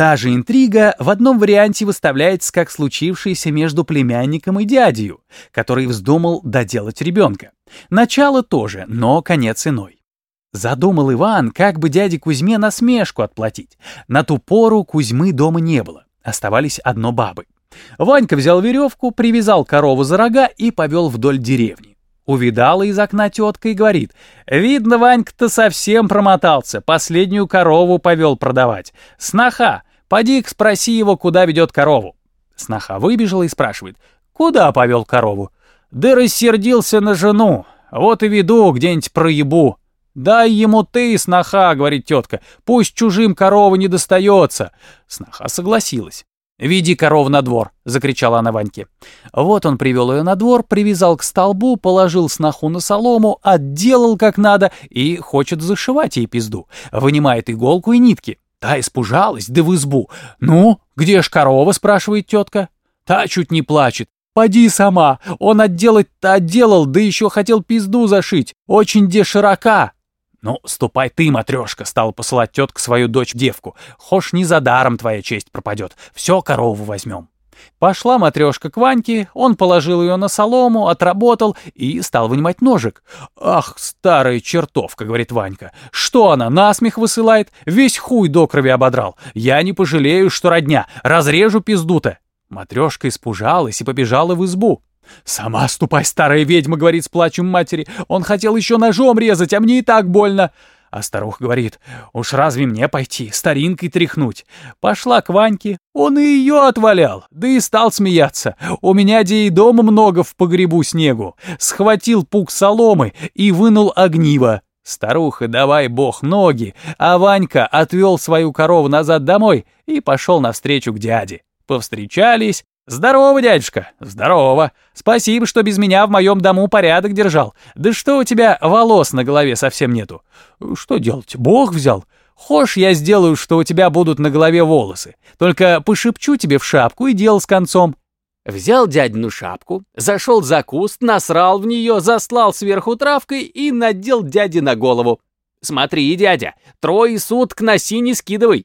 Та же интрига в одном варианте выставляется как случившаяся между племянником и дядей, который вздумал доделать ребенка. Начало тоже, но конец иной. Задумал Иван, как бы дяде Кузьме насмешку отплатить. На ту пору Кузьмы дома не было, оставались одно бабы. Ванька взял веревку, привязал корову за рога и повел вдоль деревни. Увидала из окна тетка и говорит, «Видно, Ванька-то совсем промотался, последнюю корову повел продавать. Сноха, поди-ка спроси его, куда ведет корову». Сноха выбежала и спрашивает, «Куда повел корову?» «Да рассердился на жену, вот и веду где-нибудь проебу». «Дай ему ты, сноха», — говорит тетка, — «пусть чужим корова не достается». Сноха согласилась. «Веди коров на двор!» — закричала она Ваньке. Вот он привел ее на двор, привязал к столбу, положил сноху на солому, отделал как надо и хочет зашивать ей пизду. Вынимает иголку и нитки. Та испужалась, да в избу. «Ну, где ж корова?» — спрашивает тетка. Та чуть не плачет. «Поди сама! Он отделать-то отделал, да еще хотел пизду зашить. Очень де широка!» «Ну, ступай ты, матрешка», — стала посылать тетка свою дочь-девку. «Хошь не за даром твоя честь пропадет. Все корову возьмем». Пошла матрешка к Ваньке, он положил ее на солому, отработал и стал вынимать ножик. «Ах, старая чертовка», — говорит Ванька, — «что она, насмех высылает? Весь хуй до крови ободрал. Я не пожалею, что родня, разрежу пизду-то». Матрешка испужалась и побежала в избу. «Сама ступай, старая ведьма», — говорит с плачем матери. «Он хотел еще ножом резать, а мне и так больно». А старуха говорит, «Уж разве мне пойти, старинкой тряхнуть?» Пошла к Ваньке, он и ее отвалял, да и стал смеяться. У меня где и дома много в погребу снегу. Схватил пук соломы и вынул огниво. Старуха, давай бог ноги, а Ванька отвел свою корову назад домой и пошел навстречу к дяде. Повстречались, «Здорово, дядюшка, здорово. Спасибо, что без меня в моем дому порядок держал. Да что у тебя волос на голове совсем нету? Что делать, бог взял? Хошь, я сделаю, что у тебя будут на голове волосы. Только пошепчу тебе в шапку и дело с концом». Взял дядину шапку, зашел за куст, насрал в нее, заслал сверху травкой и надел дяде на голову. «Смотри, дядя, трое суток носи не скидывай,